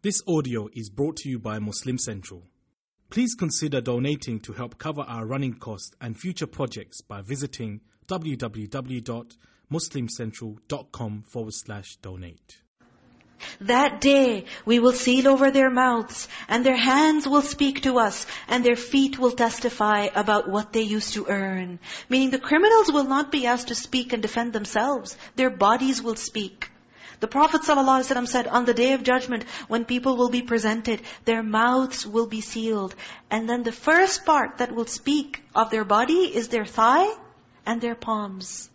This audio is brought to you by Muslim Central. Please consider donating to help cover our running costs and future projects by visiting www.muslimcentral.com forward slash donate. That day we will seal over their mouths, and their hands will speak to us, and their feet will testify about what they used to earn. Meaning the criminals will not be asked to speak and defend themselves. Their bodies will speak. The Prophet ﷺ said, on the day of judgment, when people will be presented, their mouths will be sealed. And then the first part that will speak of their body is their thigh and their palms.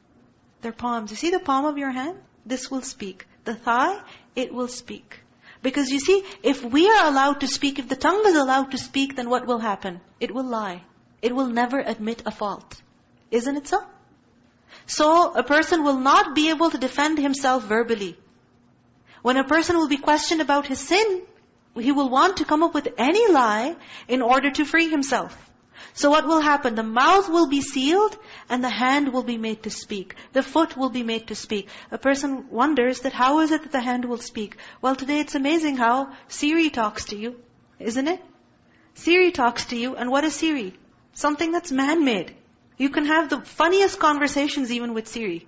Their palms. You see the palm of your hand? This will speak. The thigh, it will speak. Because you see, if we are allowed to speak, if the tongue is allowed to speak, then what will happen? It will lie. It will never admit a fault. Isn't it so? So, a person will not be able to defend himself verbally. When a person will be questioned about his sin, he will want to come up with any lie in order to free himself. So what will happen? The mouth will be sealed and the hand will be made to speak. The foot will be made to speak. A person wonders that how is it that the hand will speak? Well, today it's amazing how Siri talks to you, isn't it? Siri talks to you and what is Siri? Something that's man-made. You can have the funniest conversations even with Siri.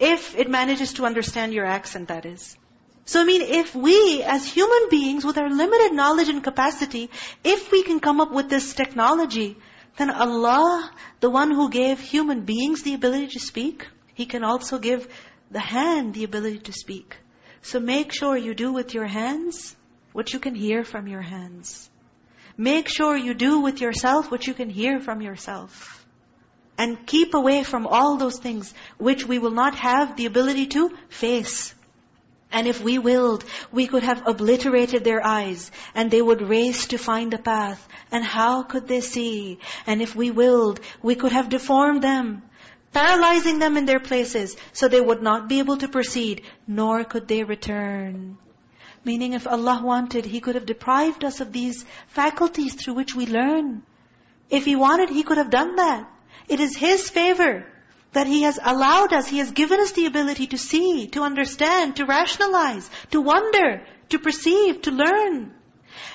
If it manages to understand your accent, that is. So I mean, if we as human beings with our limited knowledge and capacity, if we can come up with this technology, then Allah, the one who gave human beings the ability to speak, He can also give the hand the ability to speak. So make sure you do with your hands what you can hear from your hands. Make sure you do with yourself what you can hear from yourself. And keep away from all those things which we will not have the ability to face. And if we willed, we could have obliterated their eyes, and they would race to find a path. And how could they see? And if we willed, we could have deformed them, paralyzing them in their places, so they would not be able to proceed, nor could they return. Meaning if Allah wanted, He could have deprived us of these faculties through which we learn. If He wanted, He could have done that. It is His favor that He has allowed us, He has given us the ability to see, to understand, to rationalize, to wonder, to perceive, to learn.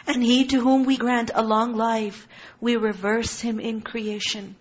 And He to whom we grant a long life, we reverse Him in creation.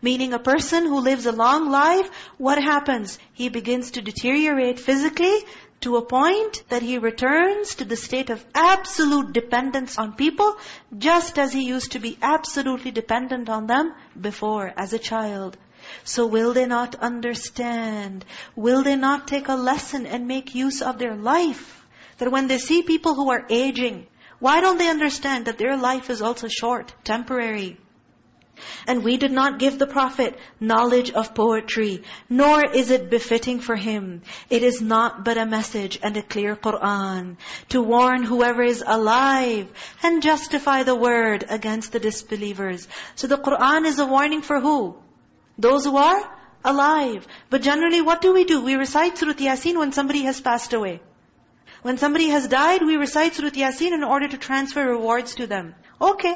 Meaning a person who lives a long life, what happens? He begins to deteriorate physically to a point that he returns to the state of absolute dependence on people, just as he used to be absolutely dependent on them before as a child. So will they not understand? Will they not take a lesson and make use of their life? That when they see people who are aging, why don't they understand that their life is also short, temporary? And we did not give the Prophet knowledge of poetry, nor is it befitting for him. It is not but a message and a clear Qur'an to warn whoever is alive and justify the word against the disbelievers. So the Qur'an is a warning for who? Those who are alive. But generally what do we do? We recite Surah Yasin when somebody has passed away. When somebody has died, we recite Surah Yasin in order to transfer rewards to them. Okay,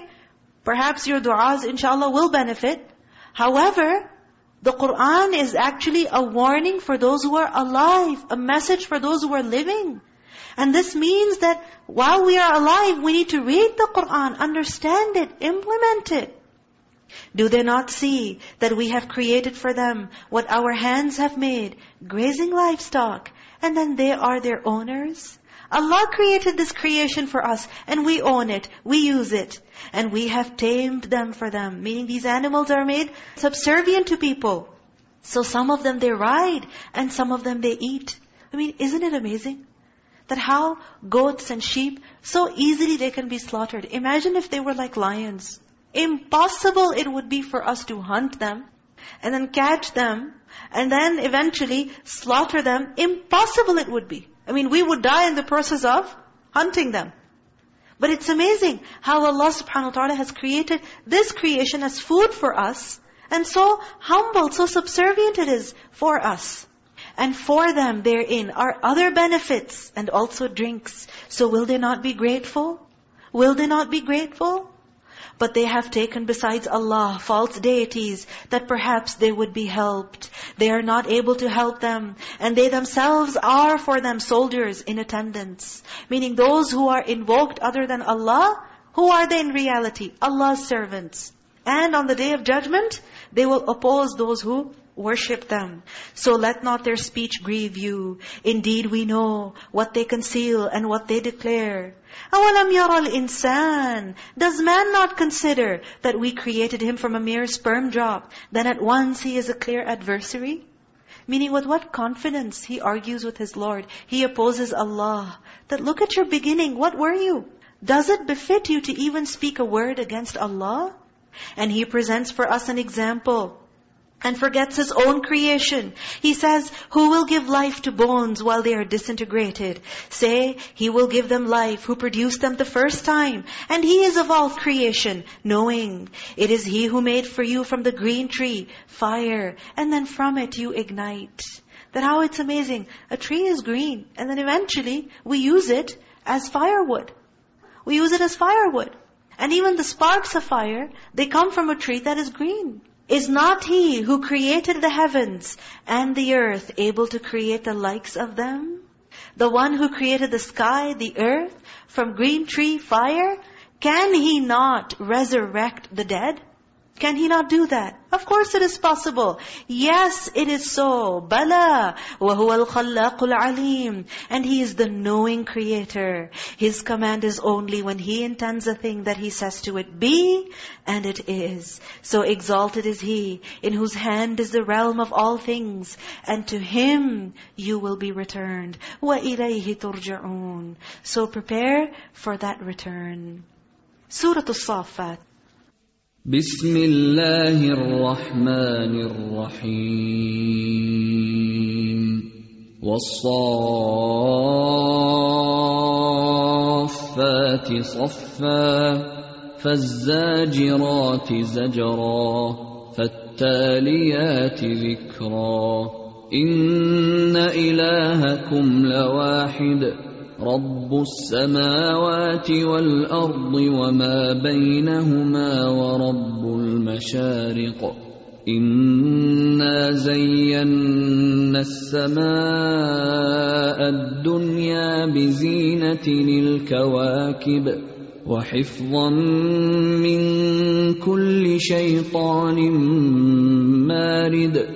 perhaps your du'as inshallah will benefit. However, the Qur'an is actually a warning for those who are alive, a message for those who are living. And this means that while we are alive, we need to read the Qur'an, understand it, implement it. Do they not see that we have created for them what our hands have made, grazing livestock, and then they are their owners? Allah created this creation for us, and we own it, we use it. And we have tamed them for them, meaning these animals are made subservient to people. So some of them they ride, and some of them they eat. I mean, isn't it amazing? That how goats and sheep, so easily they can be slaughtered. Imagine if they were like lions. Impossible it would be for us to hunt them and then catch them and then eventually slaughter them. Impossible it would be. I mean, we would die in the process of hunting them. But it's amazing how Allah subhanahu wa ta'ala has created this creation as food for us. And so humble, so subservient it is for us. And for them therein are other benefits and also drinks. So will they not be grateful? Will they not be grateful? But they have taken besides Allah false deities that perhaps they would be helped. They are not able to help them. And they themselves are for them soldiers in attendance. Meaning those who are invoked other than Allah, who are they in reality? Allah's servants. And on the day of judgment, they will oppose those who worship them. So let not their speech grieve you. Indeed we know what they conceal and what they declare. أَوَلَمْ يَرَى الْإِنسَانِ Does man not consider that we created him from a mere sperm drop, then at once he is a clear adversary? Meaning with what confidence he argues with his Lord. He opposes Allah. That look at your beginning, what were you? Does it befit you to even speak a word against Allah? And he presents for us an example and forgets his own creation. He says, who will give life to bones while they are disintegrated? Say, he will give them life who produced them the first time. And he is of all creation, knowing it is he who made for you from the green tree fire, and then from it you ignite. That how it's amazing. A tree is green, and then eventually we use it as firewood. We use it as firewood. And even the sparks of fire, they come from a tree that is green. Is not He who created the heavens and the earth able to create the likes of them? The one who created the sky, the earth, from green tree, fire, can He not resurrect the dead? Can He not do that? Of course it is possible. Yes, it is so. Bala. وَهُوَ الْخَلَّاقُ الْعَلِيمُ And He is the knowing Creator. His command is only when He intends a thing that He says to it, be, and it is. So exalted is He, in whose hand is the realm of all things, and to Him you will be returned. وَإِلَيْهِ تُرْجَعُونَ So prepare for that return. Surah Al-Saffat. بسم الله الرحمن الرحيم. والصافات صفا فالزاجرات زجرا فالتاليات ذكرا. إن إلهكم لواحد. رب السماوات والأرض وما بينهما ورب المشارق إنا زينا السماء الدنيا بزينة للكواكب وحفظا من كل شيطان مارد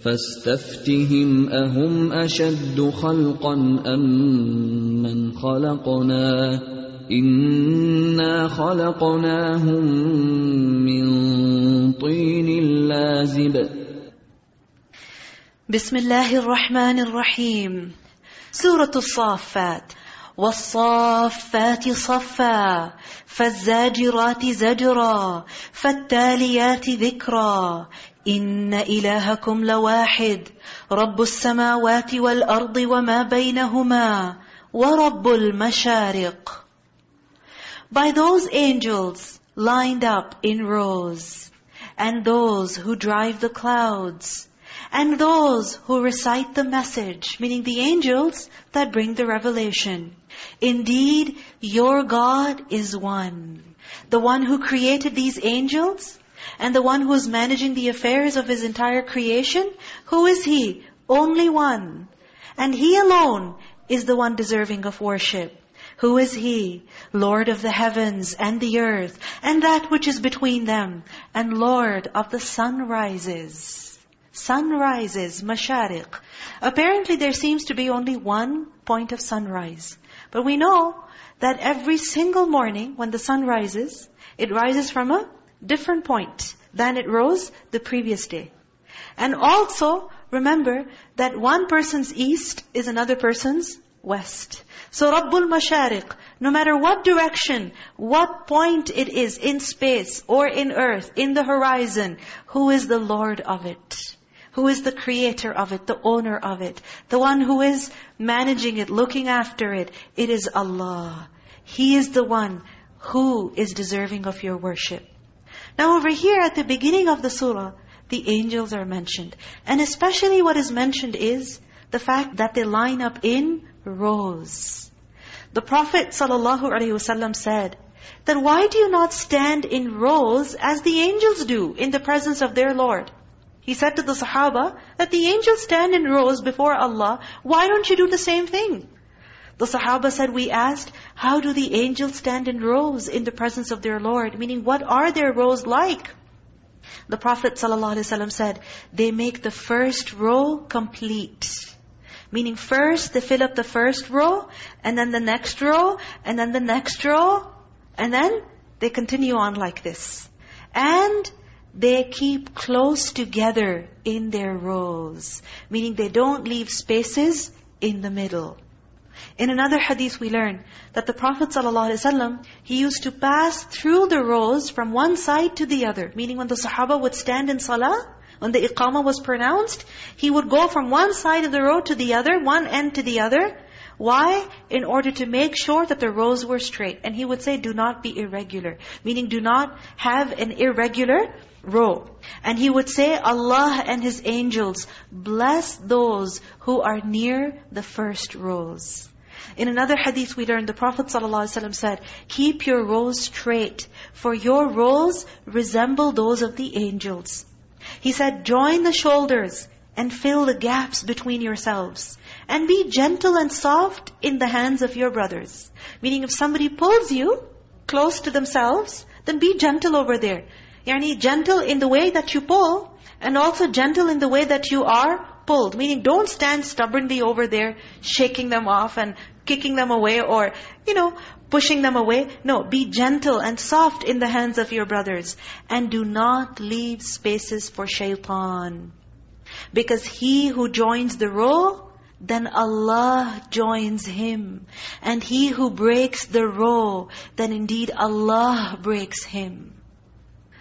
فاستفتهم أهم أشد خلقا أم من خلقنا؟ إنا خلقناهم من طين لازب. بسم الله الرحمن الرحيم. سورة الصافات. والصافات صفا فالزاجرات زجرا فالتاليات ذكرا. إن إلهكم لواحد رب السماوات والأرض وما بينهما ورب المشارق By those angels lined up in rows, and those who drive the clouds, and those who recite the message, meaning the angels that bring the revelation. Indeed, your God is one. The one who created these angels, and the one who is managing the affairs of His entire creation, who is He? Only one. And He alone is the one deserving of worship. Who is He? Lord of the heavens and the earth, and that which is between them, and Lord of the sunrises. Sunrises, mashariq. Apparently there seems to be only one point of sunrise. But we know that every single morning when the sun rises, it rises from a different point than it rose the previous day. And also, remember that one person's east is another person's west. So Rabbul Mashariq, no matter what direction, what point it is in space or in earth, in the horizon, who is the Lord of it? who is the creator of it, the owner of it, the one who is managing it, looking after it. It is Allah. He is the one who is deserving of your worship. Now over here at the beginning of the surah, the angels are mentioned. And especially what is mentioned is the fact that they line up in rows. The Prophet ﷺ said, that why do you not stand in rows as the angels do in the presence of their Lord? He said to the Sahaba that the angels stand in rows before Allah. Why don't you do the same thing? The Sahaba said, we asked, how do the angels stand in rows in the presence of their Lord? Meaning, what are their rows like? The Prophet ﷺ said, they make the first row complete. Meaning first, they fill up the first row, and then the next row, and then the next row, and then they continue on like this. And they keep close together in their rows. Meaning they don't leave spaces in the middle. In another hadith we learn that the Prophet ﷺ, he used to pass through the rows from one side to the other. Meaning when the Sahaba would stand in salah, when the iqamah was pronounced, he would go from one side of the row to the other, one end to the other. Why? In order to make sure that the rows were straight. And he would say, do not be irregular. Meaning do not have an irregular row. And he would say, Allah and His angels bless those who are near the first rows. In another hadith we learned, the Prophet ﷺ said, Keep your rows straight, for your rows resemble those of the angels. He said, join the shoulders and fill the gaps between yourselves. And be gentle and soft in the hands of your brothers. Meaning if somebody pulls you close to themselves, then be gentle over there. Yani gentle in the way that you pull, and also gentle in the way that you are pulled. Meaning don't stand stubbornly over there, shaking them off and kicking them away or, you know, pushing them away. No, be gentle and soft in the hands of your brothers. And do not leave spaces for shaitan. Because he who joins the row, then Allah joins him. And he who breaks the row, then indeed Allah breaks him.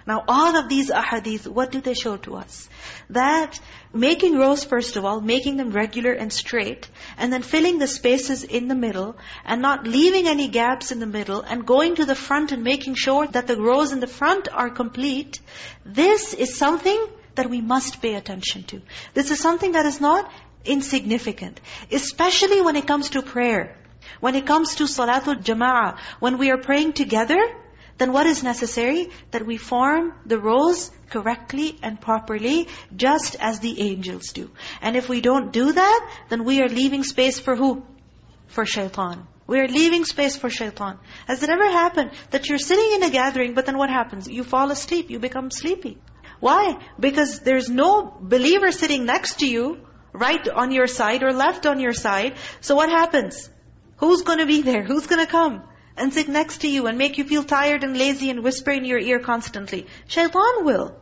Now all of these ahadith, what do they show to us? That making rows first of all, making them regular and straight, and then filling the spaces in the middle, and not leaving any gaps in the middle, and going to the front and making sure that the rows in the front are complete, this is something that we must pay attention to. This is something that is not insignificant. Especially when it comes to prayer. When it comes to salatul jama'ah. When we are praying together, then what is necessary? That we form the rows correctly and properly, just as the angels do. And if we don't do that, then we are leaving space for who? For shaitan. We are leaving space for shaitan. Has it ever happened that you're sitting in a gathering, but then what happens? You fall asleep, you become sleepy. Why? Because there's no believer sitting next to you, right on your side or left on your side. So what happens? Who's going to be there? Who's going to come? And sit next to you and make you feel tired and lazy and whisper in your ear constantly. Shaitan will.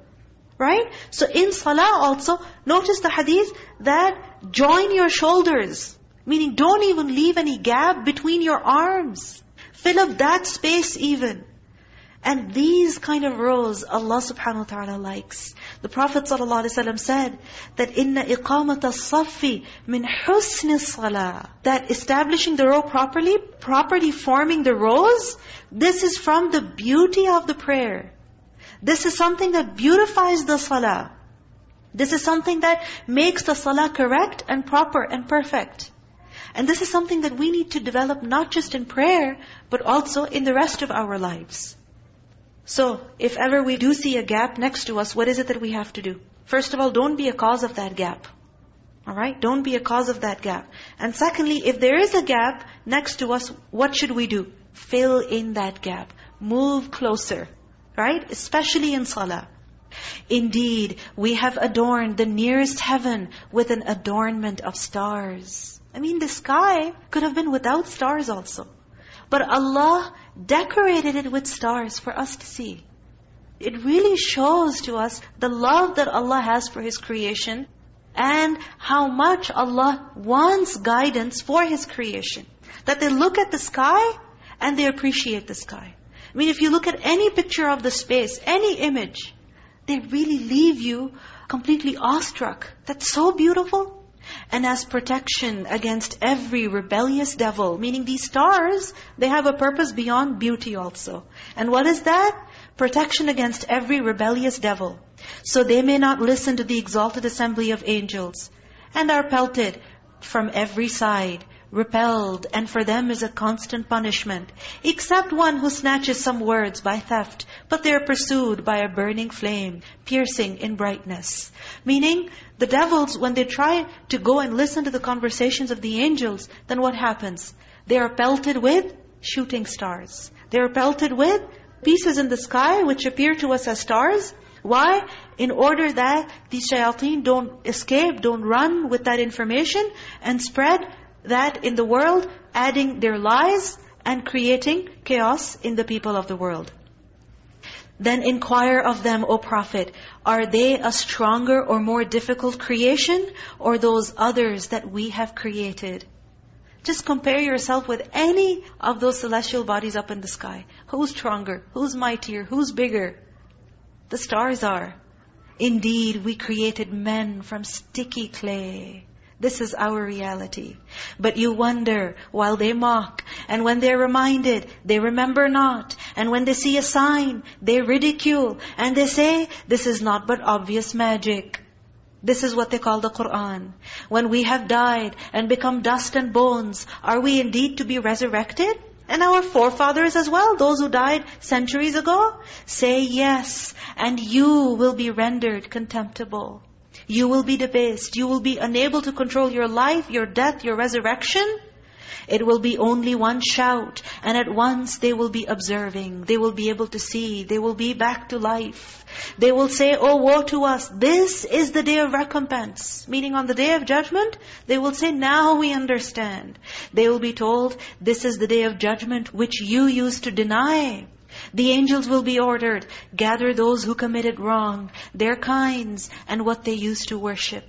Right? So in salah also, notice the hadith that join your shoulders. Meaning don't even leave any gap between your arms. Fill up that space even. And these kind of rows Allah subhanahu wa ta'ala likes. The Prophet ﷺ said that إن إقامة الصفي من حسن الصلاة that establishing the row properly, properly forming the rows, this is from the beauty of the prayer. This is something that beautifies the salah. This is something that makes the salah correct and proper and perfect. And this is something that we need to develop not just in prayer, but also in the rest of our lives. So, if ever we do see a gap next to us, what is it that we have to do? First of all, don't be a cause of that gap. Alright? Don't be a cause of that gap. And secondly, if there is a gap next to us, what should we do? Fill in that gap. Move closer. Right? Especially in salah. Indeed, we have adorned the nearest heaven with an adornment of stars. I mean, the sky could have been without stars also. But Allah decorated it with stars for us to see. It really shows to us the love that Allah has for His creation and how much Allah wants guidance for His creation. That they look at the sky and they appreciate the sky. I mean, if you look at any picture of the space, any image, they really leave you completely awestruck. That's so beautiful. And as protection against every rebellious devil, meaning these stars, they have a purpose beyond beauty also. And what is that? Protection against every rebellious devil. So they may not listen to the exalted assembly of angels and are pelted from every side repelled, and for them is a constant punishment, except one who snatches some words by theft, but they are pursued by a burning flame, piercing in brightness. Meaning, the devils, when they try to go and listen to the conversations of the angels, then what happens? They are pelted with shooting stars. They are pelted with pieces in the sky which appear to us as stars. Why? In order that these shayateen don't escape, don't run with that information and spread that in the world, adding their lies and creating chaos in the people of the world. Then inquire of them, O Prophet, are they a stronger or more difficult creation or those others that we have created? Just compare yourself with any of those celestial bodies up in the sky. Who's stronger? Who's mightier? Who's bigger? The stars are. Indeed, we created men from sticky clay. This is our reality. But you wonder while they mock. And when they're reminded, they remember not. And when they see a sign, they ridicule. And they say, this is not but obvious magic. This is what they call the Qur'an. When we have died and become dust and bones, are we indeed to be resurrected? And our forefathers as well, those who died centuries ago, say yes, and you will be rendered contemptible. You will be debased. You will be unable to control your life, your death, your resurrection. It will be only one shout. And at once they will be observing. They will be able to see. They will be back to life. They will say, Oh, woe to us. This is the day of recompense. Meaning on the day of judgment, they will say, Now we understand. They will be told, This is the day of judgment which you used to deny. The angels will be ordered, gather those who committed wrong, their kinds, and what they used to worship.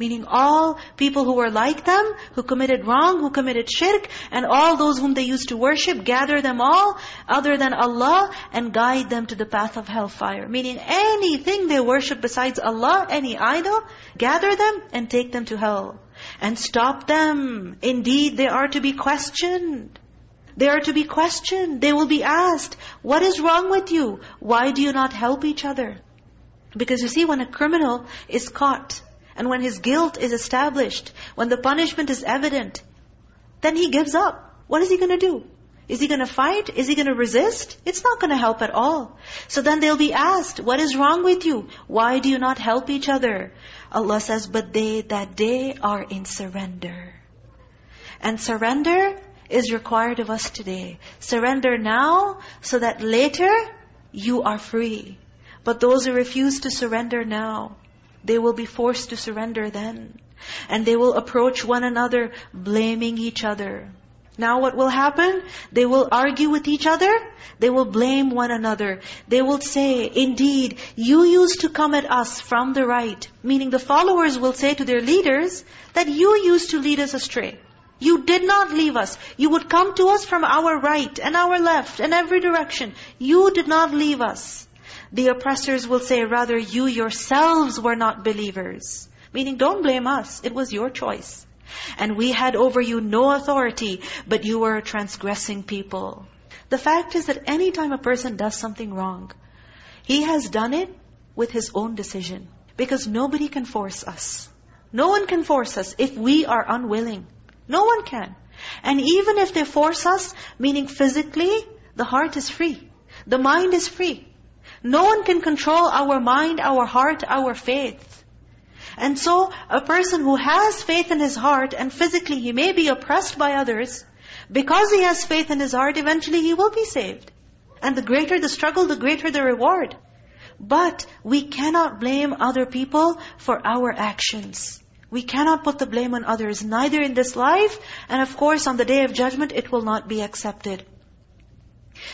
Meaning all people who were like them, who committed wrong, who committed shirk, and all those whom they used to worship, gather them all, other than Allah, and guide them to the path of hellfire. Meaning anything they worship besides Allah, any idol, gather them and take them to hell. And stop them. Indeed, they are to be questioned. They are to be questioned. They will be asked, what is wrong with you? Why do you not help each other? Because you see, when a criminal is caught, and when his guilt is established, when the punishment is evident, then he gives up. What is he going to do? Is he going to fight? Is he going to resist? It's not going to help at all. So then they'll be asked, what is wrong with you? Why do you not help each other? Allah says, but they, that day are in surrender. And surrender is required of us today. Surrender now so that later you are free. But those who refuse to surrender now, they will be forced to surrender then. And they will approach one another blaming each other. Now what will happen? They will argue with each other. They will blame one another. They will say, indeed, you used to come at us from the right. Meaning the followers will say to their leaders that you used to lead us astray. You did not leave us. You would come to us from our right and our left and every direction. You did not leave us. The oppressors will say, rather you yourselves were not believers. Meaning, don't blame us. It was your choice. And we had over you no authority, but you were a transgressing people. The fact is that any time a person does something wrong, he has done it with his own decision. Because nobody can force us. No one can force us if we are unwilling. No one can. And even if they force us, meaning physically, the heart is free. The mind is free. No one can control our mind, our heart, our faith. And so, a person who has faith in his heart and physically he may be oppressed by others, because he has faith in his heart, eventually he will be saved. And the greater the struggle, the greater the reward. But we cannot blame other people for our actions. We cannot put the blame on others, neither in this life, and of course on the day of judgment it will not be accepted.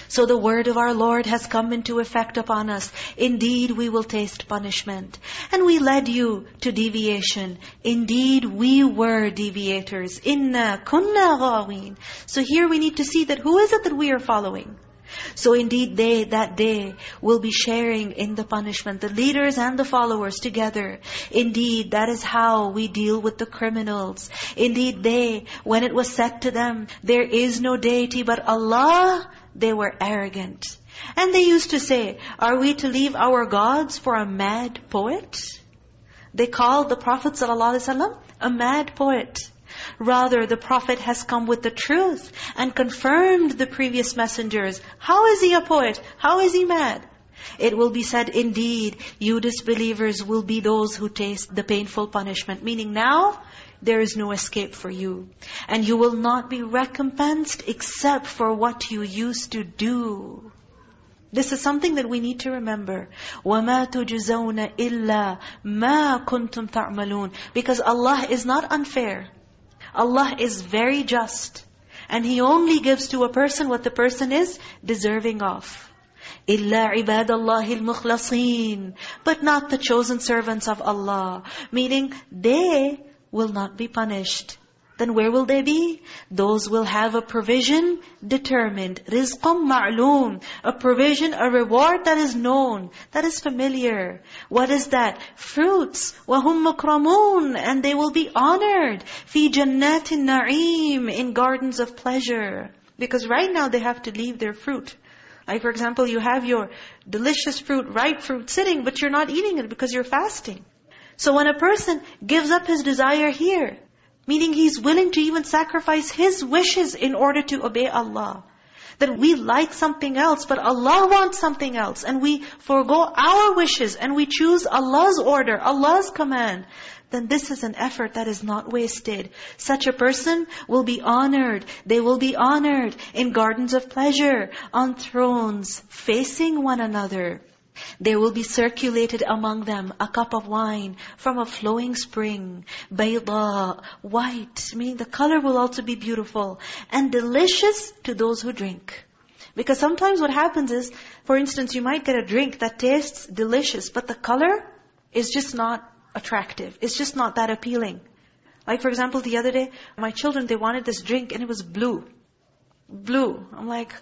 So the word of our Lord has come into effect upon us. Indeed, we will taste punishment. And we led you to deviation. Indeed, we were deviators. Inna kunna ghawin. So here we need to see that who is it that we are following? So indeed they, that day, will be sharing in the punishment, the leaders and the followers together. Indeed, that is how we deal with the criminals. Indeed they, when it was said to them, there is no deity but Allah, they were arrogant. And they used to say, are we to leave our gods for a mad poet? They called the Prophet ﷺ a mad poet. Rather, the Prophet has come with the truth and confirmed the previous messengers. How is he a poet? How is he mad? It will be said, indeed, you disbelievers will be those who taste the painful punishment. Meaning now, there is no escape for you. And you will not be recompensed except for what you used to do. This is something that we need to remember. وَمَا تُجْزَوْنَ إِلَّا مَا كُنْتُمْ تَعْمَلُونَ Because Allah is not unfair. Allah is very just. And He only gives to a person what the person is deserving of. إِلَّا عِبَادَ اللَّهِ الْمُخْلَصِينَ But not the chosen servants of Allah. Meaning, they will not be punished. Then where will they be? Those will have a provision determined. رِزْقٌ مَعْلُومٌ A provision, a reward that is known, that is familiar. What is that? Fruits. وَهُمْ مُكْرَمُونَ And they will be honored. فِي جَنَّاتِ النَّعِيمِ In gardens of pleasure. Because right now they have to leave their fruit. Like for example, you have your delicious fruit, ripe fruit sitting, but you're not eating it because you're fasting. So when a person gives up his desire here, Meaning he's willing to even sacrifice his wishes in order to obey Allah. That we like something else, but Allah wants something else. And we forego our wishes and we choose Allah's order, Allah's command. Then this is an effort that is not wasted. Such a person will be honored. They will be honored in gardens of pleasure, on thrones, facing one another. There will be circulated among them a cup of wine from a flowing spring. Bayda, white, meaning the color will also be beautiful. And delicious to those who drink. Because sometimes what happens is, for instance, you might get a drink that tastes delicious, but the color is just not attractive. It's just not that appealing. Like for example, the other day, my children, they wanted this drink and it was blue. Blue. I'm like,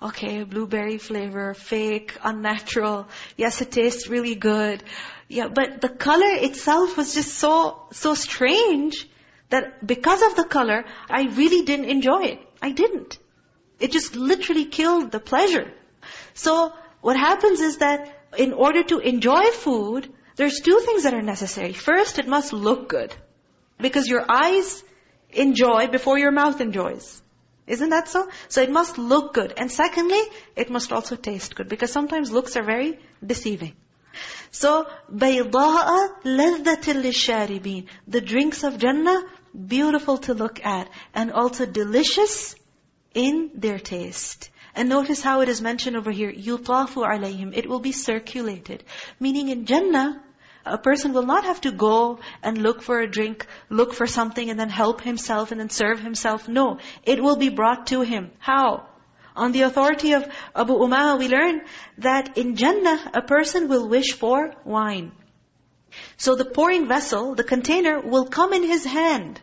okay, blueberry flavor, fake, unnatural. Yes, it tastes really good. Yeah, but the color itself was just so, so strange that because of the color, I really didn't enjoy it. I didn't. It just literally killed the pleasure. So what happens is that in order to enjoy food, there's two things that are necessary. First, it must look good. Because your eyes enjoy before your mouth enjoys. Isn't that so? So it must look good. And secondly, it must also taste good. Because sometimes looks are very deceiving. So, بَيْضَاءَ لَذَّةٍ لِلشَّارِبِينَ The drinks of Jannah, beautiful to look at. And also delicious in their taste. And notice how it is mentioned over here, يُطَافُ عَلَيْهِمْ It will be circulated. Meaning in Jannah, a person will not have to go and look for a drink, look for something and then help himself and then serve himself. No, it will be brought to him. How? On the authority of Abu Umama, we learn that in Jannah, a person will wish for wine. So the pouring vessel, the container, will come in his hand.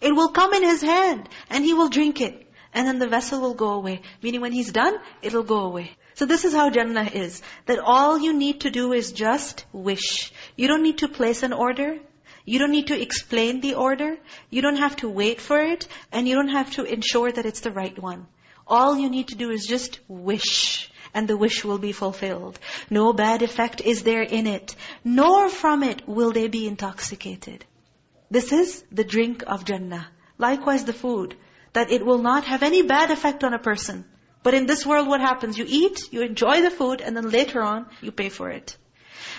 It will come in his hand and he will drink it. And then the vessel will go away. Meaning when he's done, it'll go away. So this is how Jannah is. That all you need to do is just wish. You don't need to place an order. You don't need to explain the order. You don't have to wait for it. And you don't have to ensure that it's the right one. All you need to do is just wish. And the wish will be fulfilled. No bad effect is there in it. Nor from it will they be intoxicated. This is the drink of Jannah. Likewise the food. That it will not have any bad effect on a person. But in this world what happens? You eat, you enjoy the food, and then later on, you pay for it.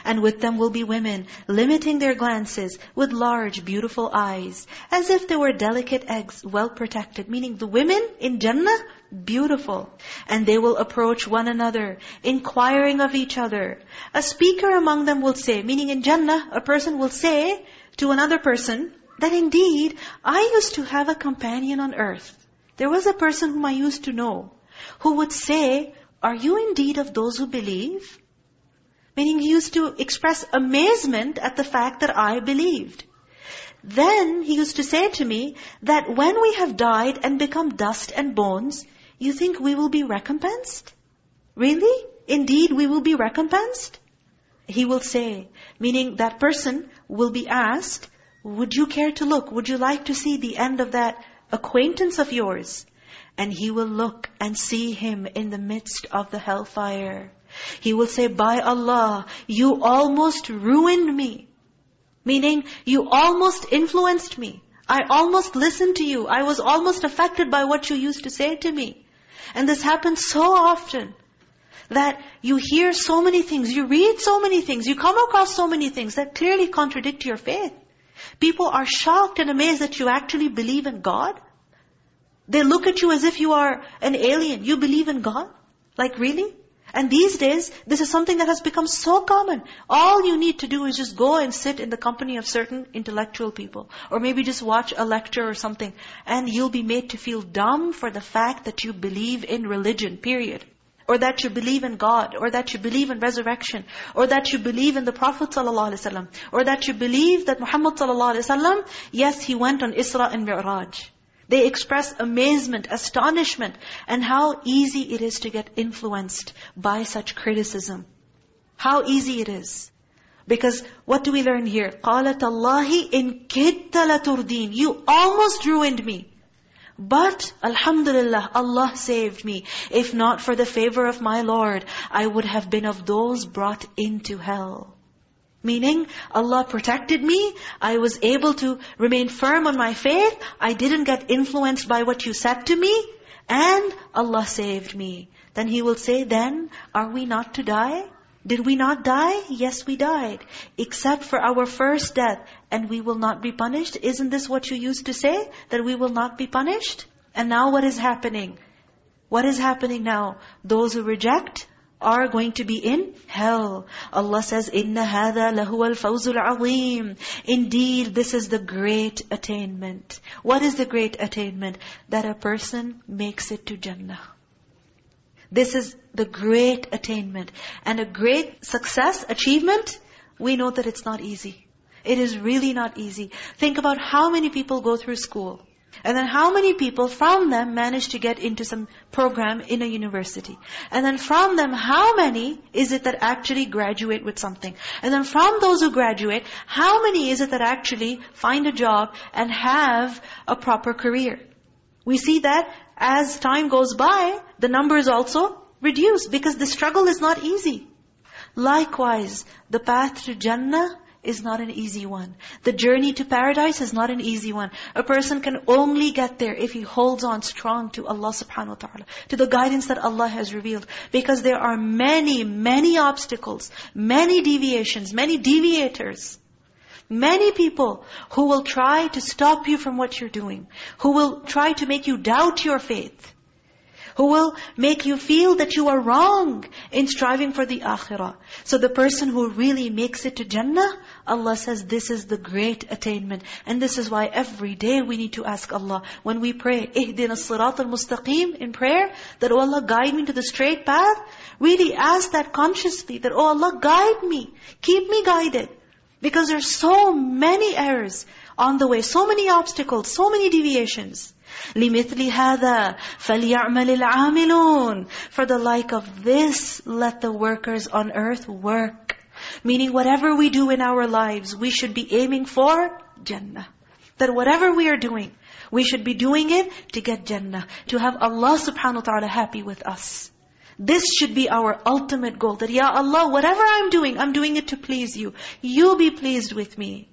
And with them will be women, limiting their glances, with large, beautiful eyes, as if they were delicate eggs, well protected. Meaning the women in Jannah, beautiful. And they will approach one another, inquiring of each other. A speaker among them will say, meaning in Jannah, a person will say to another person, that indeed, I used to have a companion on earth. There was a person whom I used to know who would say, are you indeed of those who believe? Meaning he used to express amazement at the fact that I believed. Then he used to say to me that when we have died and become dust and bones, you think we will be recompensed? Really? Indeed, we will be recompensed? He will say, meaning that person will be asked, would you care to look? Would you like to see the end of that acquaintance of yours? And he will look and see him in the midst of the hellfire. He will say, by Allah, you almost ruined me. Meaning, you almost influenced me. I almost listened to you. I was almost affected by what you used to say to me. And this happens so often that you hear so many things, you read so many things, you come across so many things that clearly contradict your faith. People are shocked and amazed that you actually believe in God. They look at you as if you are an alien. You believe in God? Like really? And these days, this is something that has become so common. All you need to do is just go and sit in the company of certain intellectual people. Or maybe just watch a lecture or something. And you'll be made to feel dumb for the fact that you believe in religion, period Or that you believe in God. Or that you believe in resurrection. Or that you believe in the Prophet ﷺ. Or that you believe that Muhammad ﷺ, yes, he went on Isra and Mi'raj. They express amazement, astonishment, and how easy it is to get influenced by such criticism. How easy it is. Because what do we learn here? قَالَتَ اللَّهِ إِن كِدْتَ لَتُرْدِينَ You almost ruined me. But, Alhamdulillah, Allah saved me. If not for the favor of my Lord, I would have been of those brought into hell. Meaning, Allah protected me. I was able to remain firm on my faith. I didn't get influenced by what you said to me. And Allah saved me. Then He will say, then, are we not to die? Did we not die? Yes, we died. Except for our first death. And we will not be punished. Isn't this what you used to say? That we will not be punished? And now what is happening? What is happening now? Those who reject, are going to be in hell. Allah says, إِنَّ هَذَا لَهُوَ الْفَوْزُ الْعَظِيمُ Indeed, this is the great attainment. What is the great attainment? That a person makes it to Jannah. This is the great attainment. And a great success, achievement, we know that it's not easy. It is really not easy. Think about how many people go through school. And then how many people from them manage to get into some program in a university? And then from them, how many is it that actually graduate with something? And then from those who graduate, how many is it that actually find a job and have a proper career? We see that as time goes by, the number is also reduced because the struggle is not easy. Likewise, the path to Jannah is not an easy one. The journey to paradise is not an easy one. A person can only get there if he holds on strong to Allah subhanahu wa ta'ala, to the guidance that Allah has revealed. Because there are many, many obstacles, many deviations, many deviators. Many people who will try to stop you from what you're doing, who will try to make you doubt your faith, who will make you feel that you are wrong in striving for the akhirah. So the person who really makes it to Jannah, Allah says this is the great attainment. And this is why every day we need to ask Allah, when we pray, اِهْدِنَا الصِّرَاطَ الْمُسْتَقِيمِ in prayer, that oh Allah guide me to the straight path. Really ask that consciously, that oh Allah guide me, keep me guided. Because there's so many errors on the way, so many obstacles, so many deviations. لِمِثْلِ هَذَا فَلْيَعْمَلِ الْعَامِلُونَ For the like of this, let the workers on earth work. Meaning whatever we do in our lives, we should be aiming for Jannah. That whatever we are doing, we should be doing it to get Jannah. To have Allah subhanahu wa ta'ala happy with us. This should be our ultimate goal. That, Ya Allah, whatever I'm doing, I'm doing it to please You. You be pleased with me.